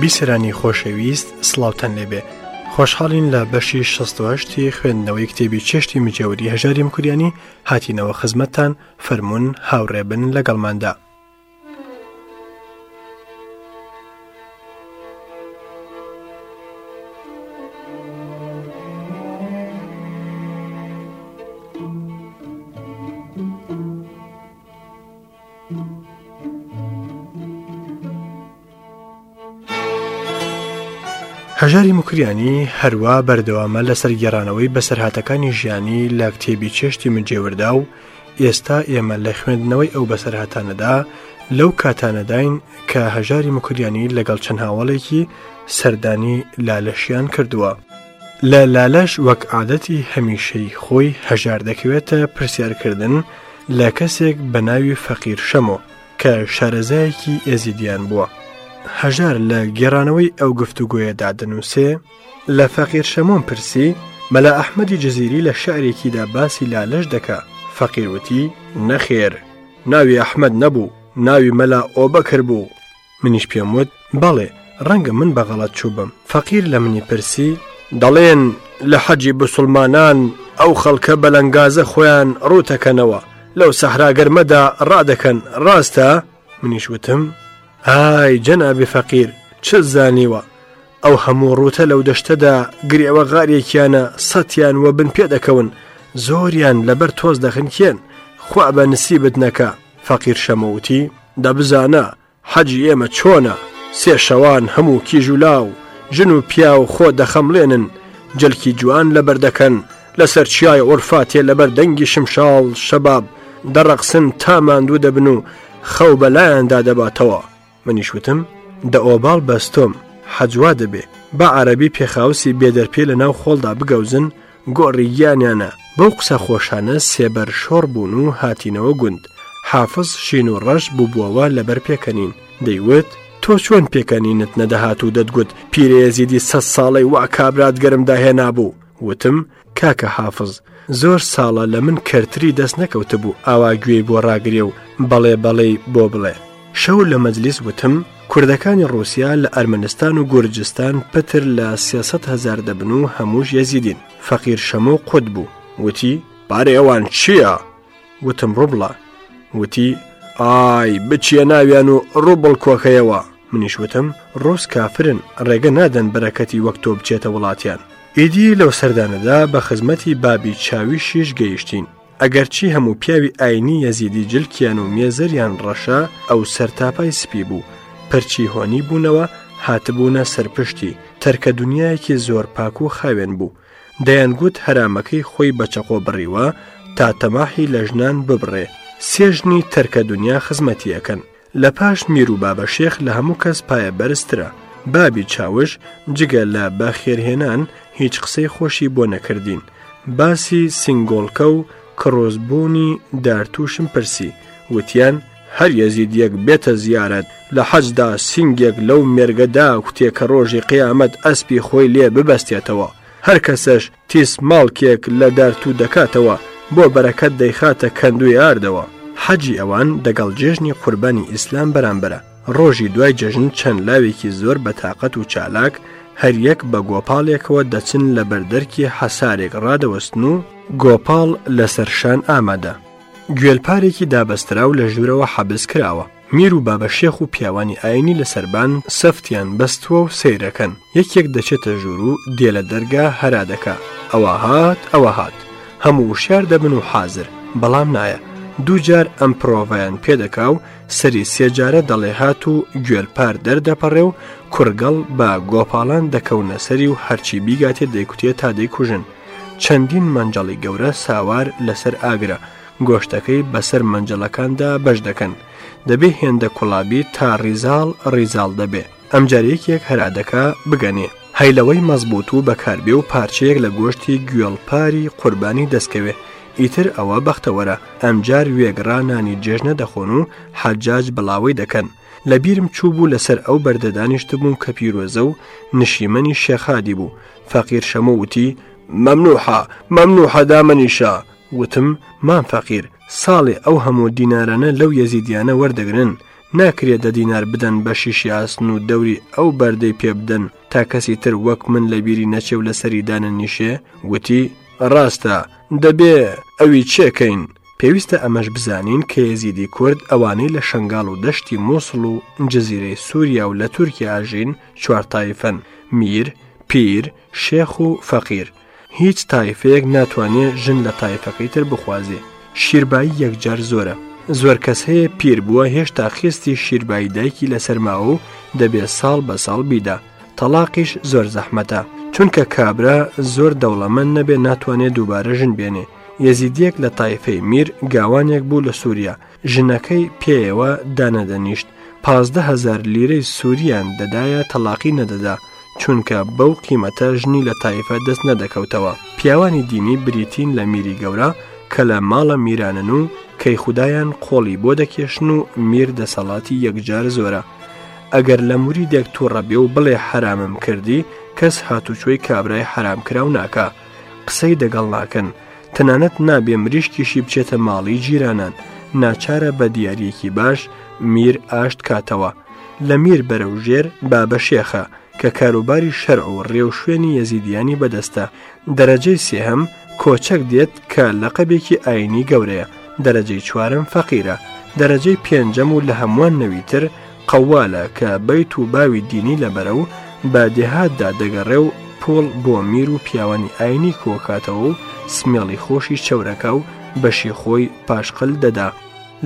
بیسەرانی خۆشەویست سلااوان لێبێ خۆشحاڵین لە بەشی 16ی خوێندنەوەی کتێبی چێشتی مجێوری هەژاری مکوریانی هاتینەوە خزمەتتان فەرمونون هاوڕێبن لەگەڵماندا. هەژاری موکریانی هەروا بەردەوامە لەسەر گێڕانەوەی بەسەرهاتەکانی ژیانی لە کتێبی چێشتی من جێوردا و ئێستا ئێمە لە خوێندنەوەی ئەو بەسەرهاتانەدا لەو کاتانەداین کە هەژاری مکریانی لەگەڵ چەند هاوڵێکی سەردانی لالەشیان کردووە. لە لالەش وەک عادەتی هەمیشەی خۆی هەژار دەکەوێتە پرسیارکردن لە کەسێک بە ناوی فەقیر شەمۆ کە شارەزایەکی ئێزیدیان بووە. هەژار لە گێڕانەوەی ئەو گفتوگۆیەدا دەنووسێ لە فەقیر شەمۆم پرسی مەلا ئەحمەدی جززیری لە شعرێکیدا باسی لالەش دەکا فەقیروتی نەخێر ناوی ئەحمد نەبوو ناوی مەلا ئۆبەکر بوو منیش پێم وت، بەڵێ، ڕەنگە من بە غەڵەت چووبم. فەقیر لە منی پرسی، دەڵێن لە حەجی بسوڵمانان ئەو خەڵکە بەلەنگازە خۆیان ڕووتەکەنەوە، لەو سەحرا گەرمەدا ڕادەکەن، ڕاستە؟ منیش وتم، ئای جەنابی فەقیر، چت زانیوە؟ ئەو هەموو ڕووتە لەو دەشتەدا گرێوە غارێکیانە سەتیان وەبن پێدەکەون، زۆریان لەبەر تۆز دەخنکێن، خوا بە نسیبت نەکا. فەقیر شەمۆ وتی، دە بزانە حەجی ئێمە چۆنە، سێ شەوان هەموو کیژ و لاو، ژن و پیاو خۆ دەخەمڵێنن، جەلکی جوان لەبەر دەکەن، لەسەر چیای عورفاتێ لەبەر دەنگی شمشاڵ، شەباب، دەڕەقسن تا ماندوو دەبن و خەو بە لایاندا دەباتەوە. منیش وتم، دە ئۆباڵ بەس تۆم، حەج وا دەبێ، با عەرەبی پێخاوسی بێ دەرپێ لە ناو خۆڵدا بگەوزن، گۆڕی گیانیانە، بەو قسە خۆشانە سێبەر شۆڕ بوون و هاتینەوە گوند، حافز شین و ڕەش بووبووەوە لە بەر پێکەنین، دەیوت، تۆ چۆن پێکەنینت نەدەهات و دەتگوت، پیرێزیدی سەد ساڵەی وا کابرات گەرم داهێنابوو، وتم، کاکە حافز زۆر ساڵە لە من کەرتری دەست نەکەوتبوو ئاوا گوێی بۆ ڕاگرێ و بەڵێ بەڵێی بۆ بڵێ شەو لە مەجلیس وتم کوردەکانی ڕوسیا لە ئەرمەنستان و گورجستان پتر لە سێسەد هزار دەبن و هەمووش یەزیدین فەقیر شەمۆ قوت بوو وتی پارەی ئەوان چییە؟ وتم ڕوبڵە وتی ئای بچیە ناویان و ڕوبڵ کۆکەیەوە منیش وتم ڕوس کافرن ڕێگە نادەن بەرەکەتی وەک تۆ بچێتە وڵاتیان ئیدی لەو سەردانەدا بە خزمەتی بابی چاوی شیش گەیشتین ئەگەرچی هەموو پیاوی ئاینی یەزیدی جلکیان و مێزەریان ڕەشە ئەو سەر تاپای سپی بوو پرچی هۆنی بوونەوە هاتبوونە سەرپشتی تەرکە دنیایەکی زۆر پاک و خاوێن بوو دەیانگوت هەرامەکەی خۆی بە چەقۆ بڕیوە تا تەماحی لە ژنان ببڕێ، سێ ژنی تەرکە دونیا خزمەتی ئەکەن، لە پاش میر و بابە شێخ لە هەموو کەس پایە بەرزترە، بابی چاوش جگە لە بە خێرهێنان هیچ قسەی خۆشی بۆ نەکردین، باسی سینگۆڵکە و کڕۆز بوونی دارتووشم پرسی، وتیان، هەر یەزیدیەک بێتە زیارەت لە حەجدا سینگێک لەو مێرگە داکوتێ کە ڕۆژی قیامەت ئەسپی خۆی لێ ببەستێتەوە هەر کەسەش تیس ماڵکێک لە دارتوو دەکاتەوە بۆ بەرەکەت دەیخاتە کەندوی ئاردەوە حەجی ئەوان دەگەڵ جێژنی قوربانی ئیسلام بەرامبەرە ڕۆژی دوای جەژن چەند لاوێکی زۆر بە تاقەت و چالاک هەریەک بە گۆپاڵێکەوە دەچن لە بەردەرکی حەسارێک ڕادەوەستن و گۆپاڵ لەسەر شان ئامادە. گوێلپارێکی دابەستراو لە ژوورەوە حەبس کراوە. میر و بابە شێخ و پیاوانی ئاینی لە سەربان سەفتیان بەستووە و سەیرەکەن. یەکێک دەچێتە ژوور و دێ لە دەرگا هەرا دەکا، ئەوە هات، ئەوە هات. هەموو وشیار دەبن و حازر، بەڵام نایە. دوو جار ئەم پرۆڤەیان پێ دەکا و سەری سێ جارە دەڵێ هات و گوێلپار دەردەپەڕێ و کوڕگەڵ بە گۆپاڵان دەکەونە سەری و هەرچی بیگاتێ دەیکوتێ تا دەیکوژن. چەندین مەنجەڵی گەورە ساوار لەسەر ئاگرە، گۆشتەکەی بەسەر مەنجەڵەکاندا بەش دەکەن. دەبێ هێندە کوڵا بیت تا ڕیزاڵ ڕیزاڵ دەبێ. ئەمجار یەکێک هەرادەکا بگەنێ. هەی لەوەی مەزبووت و بەکار بێ و پارچەیەک لە گۆشتی گوێڵپاری قوربانی دەست کەوێ، ئیتر ئەوە بەختەوەرە. ئەمجار وێگڕا نانی جێژنە دەخۆن و حەجاج بڵاوەی دەکەن. لە بیرم چووبوو لەسەر ئەو بەردە دانیشتبووم کە پیرۆزە و نشیمەنی شێخادی بوو. فەقیر شەموو وتی، مەمنوحە، مەمنوحە دامەنیشە، وتم، مام فەقیر، ساڵێ ئەو هەموو دینارانە لەو یەزیدیانە وەردەگرن، ناکرێ دە دینار بدەن بە شیشی ئاسن و دەوری ئەو بەردەی پێ بدەن تا کەسی تر وەک من لە بیری نەچێ و لەسەری دانەنیشێ؟ وتی، ڕاستە، دەبێ ئەوی چێ کەین. پێویستە ئەمەش بزانین کە یەزیدی کورد ئەوانەی لە شەنگاڵ و دەشتی مووسڵ و جزیرەی سووریا و لە تورکیا ئەژین، چوار تایفەن میر پیر شێخ و فەقیر هیچ تایفەیەک ناتوانێت ژن لە تایفەکەی تر بخوازێ شیربایی یەکجار زۆرە زۆر کەس هەیە پیر بووە هێشتا خستی شیربایی دایکی لەسەر ماوە و دەبێت ساڵ بە ساڵ بیدا تەلاقیش زۆر زەحمەتە چونکە کابرا زۆر دەوڵەمەند نەبێ ناتوانێت دووبارە ژن بێنێ یەزیدیەک لە تایفەی میر گاوانێک بوو لە سووریا ژنەکەی پێیەوە دانەدەنیشت پازدە هزار لیرەی سووریان دەدایە تەلاقی نەدەدا چونکە بەو قیمەتە ژنی لە تایفە دەست نەدەکەوتەوە پیاوانی دینی بریتین لە میری گەورە کە لە ماڵە میرانن و کەی خوددایان قۆڵی بۆ دەکێشن و میر دەسەڵاتی یەکجار زۆرە ئەگەر لە موری دێک تووڕەبێ و بڵێ حرامم کردی کەس هاتوچۆی کابرای حرام کراو ناکە قسەی دەگەڵ ناکەن تەنانەت نابێ مریشکیشی بچێتە ماڵی جیرانان ناچارە بە دیارەکی باش میر ئاشت کاتەوە لە میر بەرە و ژێر بابە شێخە کە کاروباری شەر و ڕێو شوێنی یەزیدیانی بەدەستە دەرەجەی سێهەم کۆچەک دێت کە لەقەبێکی ئاینی گەورەیە دەرەجەی چوارم فەقیرە دەرەجەی پێنجەم و لە هەمووان نەویتر قەوالە کە بەیت و باوی دینی لەبەرە و بە دێهاتدا دەگەڕێ و پووڵ بۆ میر و پیاوانی ئاینی کۆکاتەوە و سمێڵی خۆشی چەورەکە و بەشی خۆی پاشقل دەدا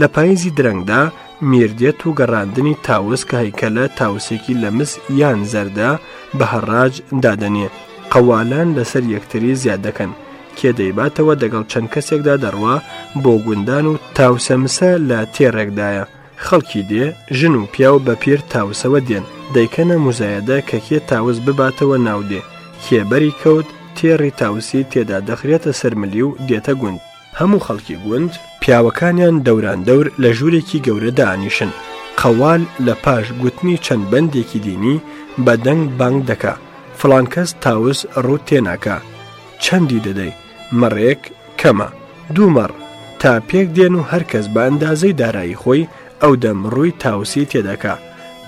لە پاییزی درەنگدا میردێت و گەڕاندنی تاوس کە هەیکەلە تاوسێکی لە مس یان زەردە بە هەڕاج دادەنێ قەوالان لەسەر یەکتری زیاد دەکەن کێ دەیباتەوە دەگەڵ چەند کەسێکدا دەڕوا بۆ گوندان و تاوسەمسە لە تێڕێکدایە خەڵکی دێ، ژن و پیاو بە پێر تاوسەوە دێن، دەیکەنە موزایەدە کە کێ تاوس بباتەوە ناو دێ، کێ بەری کەوت، تێڕی تاوسی تێدا دەخرێتە سەر ملی و دێتە گوند. هەموو خەڵکی گوند، پیاوەکانیان دەوراندەور لە ژوورێکی گەورە دائەنیشن، قەوال لە پاش گوتنی چەند بەندێکی دینی بە دەنگ بانگ دەکا، فڵان کەس تاوس ڕووت تێ ناکا، چەندی دەدەی؟ مەڕێک کەمە، دوو مەڕ تا پێک دێن و هەر کەس بە ئەندازەی دارایی خۆی ئەودەم ڕووی تاوسی تێدەکا.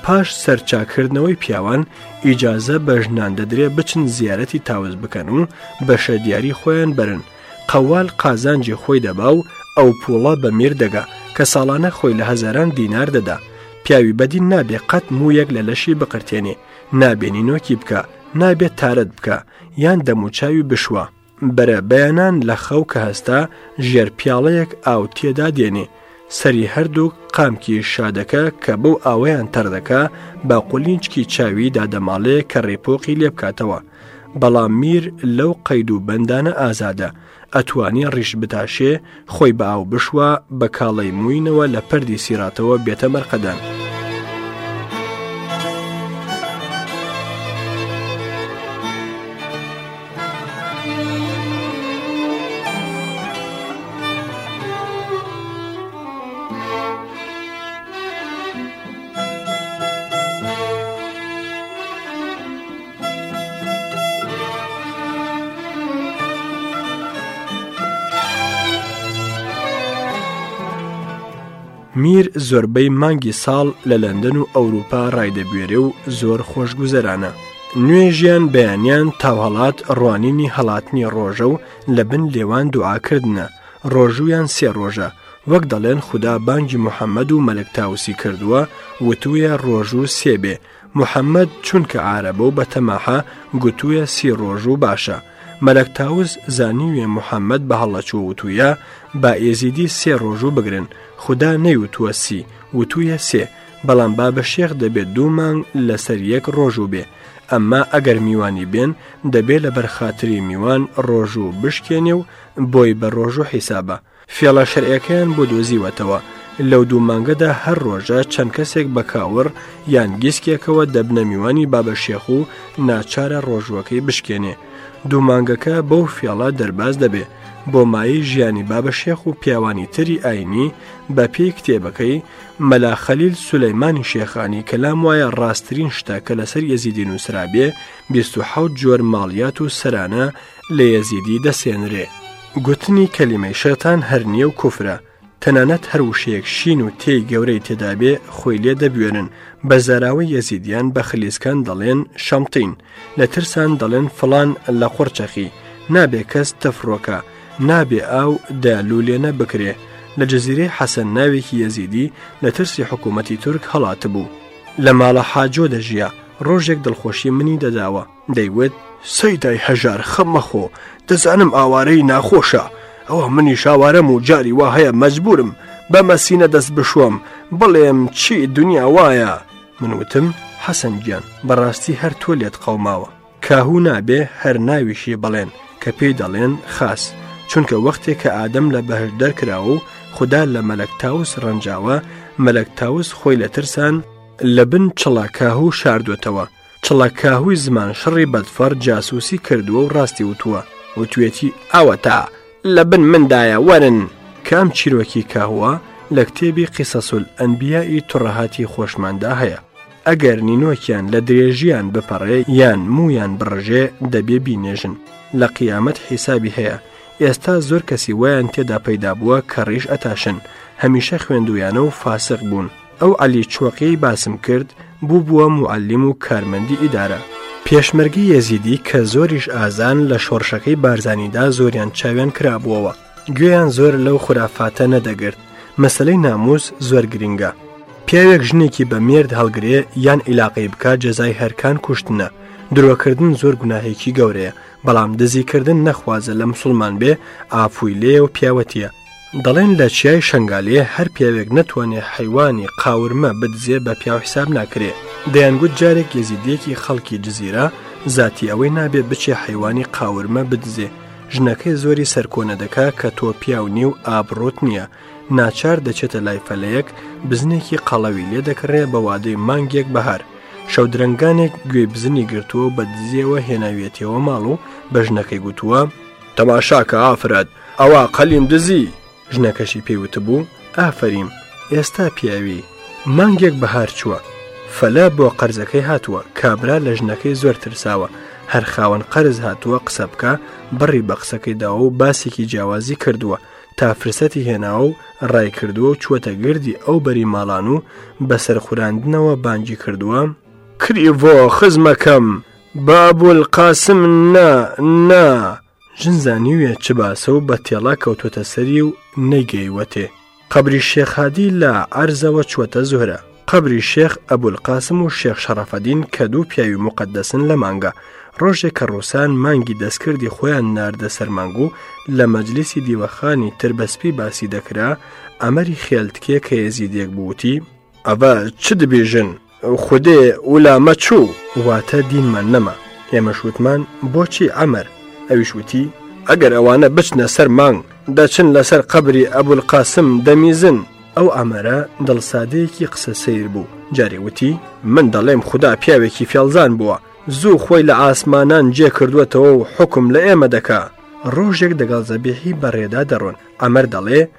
پاش سەرچاکردنەوەی پیاوان، ئیجازە بە ژنان دەدرێ بچن زیارەتی تاوس بکەن و بەشە دیاری خۆیان بەرن. قەوال قازانجی خۆی دەبا و ئەو پووڵە بە میر دەگا کە ساڵانە خۆی لە هەزاران دینار دەدا. پیاوی بەدین نابێ قەت موویەک لە لەشی بقرتێنێ، نابێ نینۆکی بکا، نابێ تارەت بکا، یان دەموچاوی بشوە، بەرە بەیانان لە خەو کە هەستا ژێر پیاڵەیەک ئاو تێدا دێنێ، سەری هەردووک قامکی شادەکە کە بەو ئاوەیان تەڕ دەکا بە قولینچکی چاوی دادەماڵێ کە ڕێپۆقی لێ بکاتەوە، بەڵام میر لەو قەید و بەندانە ئازادە، ئەتوانێ ڕیش بتاشێ، خۆی بە ئاو بشوا، بە کاڵەی مووینەوە لە پردی سیراتەوە بێتە مەرقەدان. میر زۆربەی مانگی ساڵ لە لەندەن و ئەوروپا ڕایدەبوێرێ و زۆر خۆشگوزەرانە نوێژیان بەیانیان تاوهڵات ڕوانینی هەڵاتنی ڕۆژە و لە بن لێوان دوعاکردە ڕۆژوویان سێ ڕۆژە وەک دەڵێن خوددا بانگی محەممەد و مەلکتاوسی کردووە وتوویە ڕۆژوو سێبێ محەمەد چونکە عارەبە و بەتەماحە گوتوویە سی ڕۆژ و باشە. مەلەک تاوس زانیویە محەمەد بە هەڵە چووە وتوویە با ئێزیدی سێ ڕۆژ و بگرن، خودا نەیوتووە سی، وتوویە سێ، بەڵام بابە شێخ دەبێ دوو مانگ لەسەر یەک ڕۆژوو بێ. ئەمما ئەگەر میوانی بێن، دەبێ لەبەر خاتری میوان ڕۆژوو بشکێنێ و بۆی بە ڕۆژوو حیسابە. فێڵە شەرعیەکەیان بۆ دۆزیوەتەوە، لەو دوو مانگەدا هەر ڕۆژە چەند کەسێک بە کاوڕ یان گیسکێکەوە دەبنە میوانی بابە شێخ و ناچارە ڕۆژووەکەی بشکێنێ. دوو مانگەکە بەو فێڵە دەرباز دەبێ. بۆ مایەی ژیانی بابە شێخ و پیاوانی تری ئاینی بە پێی کتێبەکەی، مەلا خەلیل سولەیمانی شێخانی کە لام وایە ڕاستترین شتە کە لەسەر یەزیدی نووسرابێ، بیست و حەوت جۆر ماڵیات و سەرانە لە یەزیدی دەسێنرێ گوتنی کەلیمەی شەتان هەرنیە و کوفرە تەنانەت هەر وشەیەک شین و تێی گەورەی تێدابێ خۆی لێ دەبوێنن بە زاراوەی یەزیدیان بە خلیسکان دەڵێن شەمتین لە ترسان دەڵێن فلان لە قڕچەخی نابێ کەس تەفرۆکە نابێ ئاو دەلولێنە بکرێ لە جززیرەی حەسەن ناوێکی یەزیدی لە ترسی حکوومەتتی تورک هەڵات بوو لە ماڵە حاجۆ دەژیا ڕۆژێک دڵخۆشی منی دەداوە دەیوت، سەیدای هەژار خەم مەخۆ، دەزانم ئاوارەیی ناخۆشە، ئەوە منیش ئاوارەم و جاری وا هەیە مەجبوورم بە مەسینە دەست بشۆم، بڵێم چی دنیا وایە؟ من وتم، حەسەن گیان، بەڕاستی هەر تۆ لێت قەوماوە. کاهوو نابێ هەر ناویشی بڵێن، کە پێی دەڵێن، خاس، چونکە وەختێ کە ئادەم لە بەهەشت دەرکراوە و خودا لە مەلەک تاوس ڕەنجاوە، مەلەک تاوس خۆی لە ترسان، لە بن چڵە کاهوو شاردووەتەوە، چڵە کاهوی زمان شڕی بەدفەڕ جاسوسی کردووە و ڕاستی وتووە وتوێتی ئەوەتا لە بن مندایە وەرن کام چیرۆکی کاهوە لە کتێبی قیسەسول ئەنبیایی تڕەهاتی خۆشماندا هەیە ئەگەر نینۆکیان لە درێژیان بپەڕێ یان مویان بڕژێ دەبێ بینێژن لە قیامەت حیسابی هەیە ئێستا زۆر کەسی ویان تێدا پەیدا بووە کە ڕیش ئەتاشن هەمیشە خوێندویانە و فاسق بوون ئەو عەلی چۆقیەی باسم کرد بووبووە موعەلیم و کارمەندی ئیدارە. پێشمەرگەی یەزیدی کە زۆریش ئازان لە شۆڕشەکەی بارزانیدا زۆریان چاویان کرابووەوە گوێیان زۆر لەو خورافاتە نەدەگرت مەسەلەی ناموس زۆر گرینگە پیاوێک ژنێکی بە مێرد هەڵگرێ یان ئیلاقەی بکە جەزای هەرکان کوشتنە درۆکردن زۆر گوناهێکی گەورەیە بەڵام دزیکردن نەخوازە لە مسوڵمان بێ ئافوی لێ و پیاوەتیە دەڵێن لە چیای شنگالێ هەر پیاوێک نەتوانێ حیوانی قاورمە بدزێ بە پیاو حساب ناکرێ دەیانگووت جارێک یزیدیەکی خەڵکی جززیرە زاتی ئەوەی نابێ بچێ حیوانی قاورمە بدزێ ژنەکەی زۆری سەرکۆنە دەکا کە تۆ پیاو نی و ئابڕۆت نییە ناچار دەچێتە لای فەلەیەک بزنێکی قەڵەوی لێ دەکڕێ بە وادەی مانگێک بەهار شەودرەنگانێک گوێی بزنی گرتووە بە دزیەوە هێناویەتەوە ماڵ و بە ژنەکەی گوتووە تەماشاکە ئافرەت ئەوە قەلیم دزی! ژنەکەشی پێی وتبوو، ئافەریم، ئێستا پیاوی، مانگێک بەهار چووە، فەلە بۆ قەرزەکەی هاتووە، کابرا لە ژنەکەی زۆر ترساوە، هەر خاوەن قەرز هاتووە قسە بکا، بڕی بە قسەکەی داوە و باسێکی جیاوازی کردووە، تا فرسەتی هێناوە و ڕای کردووە و چووەتە گردی ئەو بەری ماڵان و بە سەرخوراندنەوە بانگی کردووە، کری ڤۆ خزمەکەم، بە ئەبولقاسم نا، نا، ژن زانیویە چ باسە و بە تێڵا کەوتوەتە سەری و نەیگەیوەتێ. قەبری شێخ هادی لە عەرزەوە چوەتە زوهرە. قەبری شێخ ئەبولقاسم و شێخ شەڕەفەدین کە دوو پیاوی موقەدەسن لە مانگە، ڕۆژێ کە ڕووسان مانگی دەستکردی خۆیان ناردە سەر مانگ و لە مەجلیسی دیوەخانی تربەسپی باسی دەکرا، ئەمەری خێلتکێ کە یەزیدێک بوو وتی، ئەڤە چ دبیژن؟ خودێ ئولا مە چو واتە دینمان نەما ئێمەش وتمان بۆچی عەمەر ئەویش وتی ئەگەر ئەوانە بچنە سەر مانگ دەچن لەسەر قەبری ئەبول قاسم دەمیزن ئەو عەمەرە دڵسادەیەکی قسە سیر بوو جارێ وتی من دەڵێم خودا پیاوێکی فێڵزان بووە زوو خۆی لە ئاسمانان جێ کردووەتەوە و حکم لە ئێمە دەکا ڕۆژێک دەگەڵ زەبیحی بەڕێدا دەڕۆن ئەمەر دەڵێ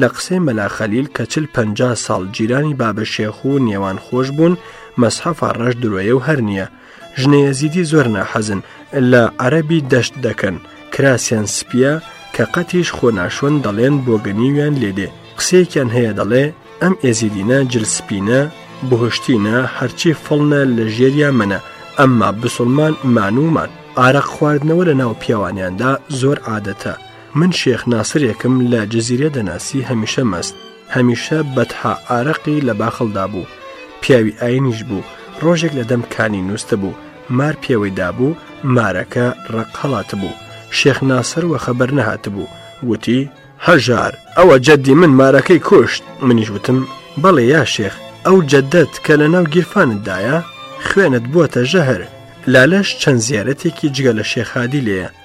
لە قسەی مەلا خەلیل کە چل پەنجا ساڵ جیرانی بابە شێخ و نێوان خۆش بوون مەسحەفا ڕەش درۆیە و هەر نییە ژنەیە زیدی زۆر ناحەزن لە عەربی دەشت دەکەن کراسیان سپیە کە قەتیش خۆ ناشۆن دەڵێن بۆگەنیویان لێدێ قسەیەکیان هەیە دەڵێ ئەم ئێزیدینە جل سپینە بهشتینە هەرچی فڵنە لە ژێریا منە ئەمما بسڵمان مانومان ئارەق خواردنەوە لە ناو پیاوانیاندا زۆر عادەتە من شێخ ناسرێکم لە جززیرە دەناسی هەمیشە مەست هەمیشە بەتها ئارەقی لە باخەڵدا بوو پیاوی ئاینیش بوو ڕۆژێک لە دەم کانی نووسە بوو مار پێوەی دابوو مارەکە ڕق هەڵات بوو شێخ ناسەر وە خەبەر نەهات بوو وتی هەژار ئەوە جەدی من مارەکەی کوشت منیش وتم بەڵێ یا شێخ ئەو جەدەت کە لە ناو گیرفانتدایە خوێنت بووە تە ژەهر لالەش چەند زیارەتێکی جگە لە شێخادی لێە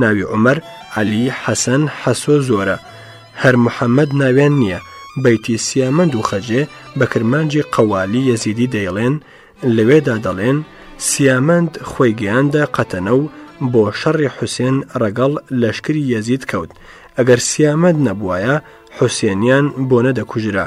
ناوی عومەر عەلی حەسەن حەسۆ زۆرە هەر محەممەد ناویان نییە بەیتی سیامەند و خەجێ بە کرمانجی قەوالی یەزیدی دەیڵێن لەوێدا دەڵێن سیامەند خۆی گەیاندە قەتەنە و بۆ شەڕی حوسێن ڕەگەڵ لەشکری یەزید کەوت ئەگەر سیامەند نەبوایە حوسێنیان بۆ نەدەکوژرا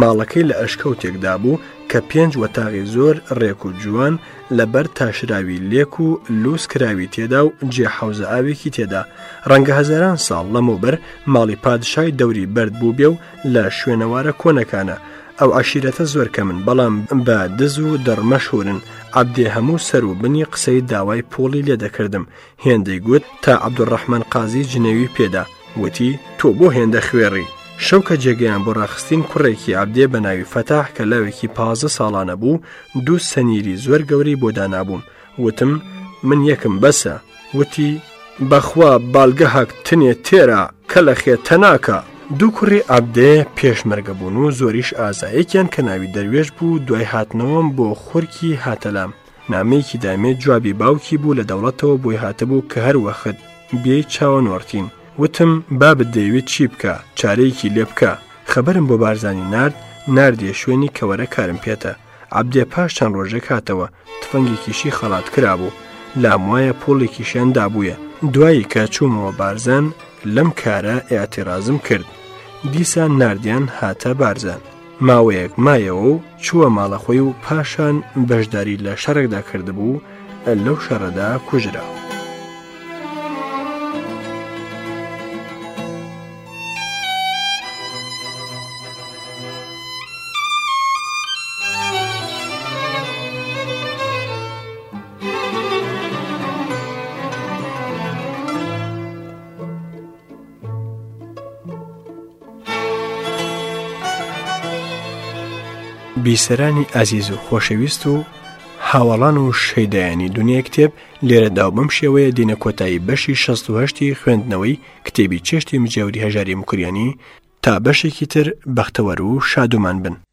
ماڵەکەی لە ئەشکەوتێکدا بوو کە پێنج وەتاغی زۆر ڕێک و جوان لە بەر تاشراوی لێک و لوس کراوی تێدا و جێ حەوزە ئاوێکی تێدا ڕەنگە هەزاران ساڵ لەمەوبەر ماڵی پادشای دەوری بەرد بوو بێ و لە شوێنەوارە کۆنەکانە ئەو عشیرەتە زۆر کە من بەڵام بە دز و دڕ مەشهورن عبدێ هەموو سەر و بنی قسەی داوای پوڵی لێ دەکردم هێندەی گوت تا عەبدولڕەحمان قازی جنێوی پێدا وتی تۆ بۆ هێندە خوێڕی شەو کە جێگەیان بۆ ڕاخستین کوڕێکی عبدێ بە ناوی فەتاح کە لاوێکی پازە ساڵانە بوو دوو سەنیری زۆر گەورەی بۆ دانابووم وتم من یەکم بەسە وتی بەخوا بالگە هەک تنێ تێرە کە لە خێ تەناکە دوو کوڕی عبدێ پێشمەرگە بوون و زۆریش ئازایەکیان کە ناوی دەروێش بوو دوای هاتنەوەم بۆ خورکی هاتەلام نامەیەکی دامێ جوابی باوکی بوو لە دەوڵەتەوە بۆی هاتبوو کە هەر وەخت بێی چاوە نۆڕتین وتم بابت دەیەوێ چی بکا چارەیەکی لێ بکە خەبەرم بۆ بارزانی نارد ناردیە شوێنی کە وەرە کارم پێتە عەبدێ پاش چەند ڕۆژێک هاتەوە تفەنگێکیشی خەڵات کرابوو لام وایە پۆڵێکیشیان دابوویە دوایی کە چوومەوە بارزان لەم کارە ئێعتیڕازم کرد دیسان ناردیان هاتە بارزان ماوەیەک مایەوە و چووە ماڵە خۆی و پاشان بەشداری لە شەڕێکدا کردبوو لەو شەڕەدا کوژرا. بیسەرانی ئازیز و خۆشەویست و هاوەڵان و شەیدایانی دنیا کتێب لێرەدا و بەم شێوەیە دینە کۆتایی بەشی 16 خوێندنەوەی کتێبی چێشتی مجێوری هەژاری مکریانی تا بەشێکی تر بەختەوەر و شادومان بن.